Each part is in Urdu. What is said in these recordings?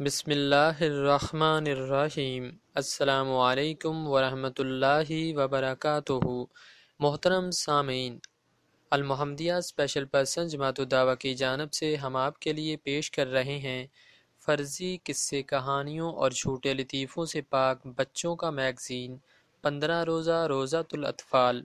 بسم اللہ الرحمن الرحیم۔ السلام علیکم ورحمۃ اللہ وبرکاتہ۔ محترم سامعین، المحمدیہ اسپیشل پرسن جماعت الدعوہ کی جانب سے ہم آپ کے لیے پیش کر رہے ہیں فرضی قصے، کہانیوں اور جھوٹے لطیفوں سے پاک بچوں کا میگزین، پندرہ روزہ روزہ الاطفال۔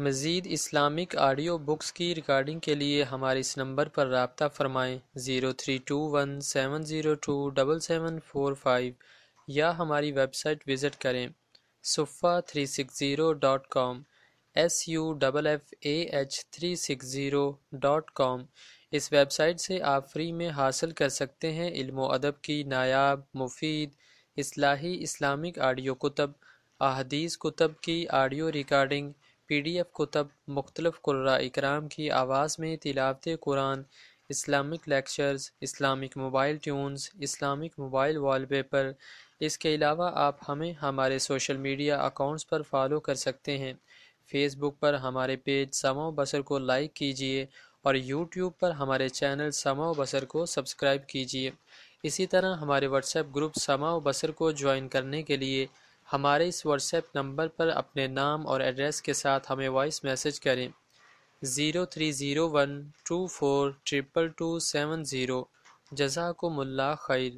مزید اسلامک آڈیو بکس کی ریکارڈنگ کے لیے ہمارے اس نمبر پر رابطہ فرمائیں zero three two one seven zero two double seven four five یا ہماری ویب سائٹ وزٹ کریں Safa three six zero dot com S U double F A H three six zero dot com us website سے آپ فری میں حاصل کر سکتے ہیں علم و ادب کی نایاب، مفید، اصلاحی اسلامک آڈیو کتب، احادیث کتب کی audio recording P D F کتب مختلف قرآ اکرام کی آواز میں تلاوت Quran, Islamic lectures, Islamic mobile tunes, Islamic mobile wallpaper. اس کے علاوہ آپ ہمیں ہمارے سوشل میڈیا اکاؤنٹس پر فالو کر سکتے ہیں۔ فیس بک پر ہمارے پیج سما و بسر کو لائک کیجیے اور یوٹیوب پر ہمارے چینل سما و بسر کو سبسکرائب کیجیے اسی طرح ہمارے واٹس ایپ گروپ سما و بسر کو جوائن کرنے کے لیے ہمارے اس واٹس ایپ نمبر پر اپنے نام اور ایڈریس کے ساتھ ہمیں وائس میسج کریں۔ Zero three zero one two four triple two seven zero. جزاکم اللہ خیر۔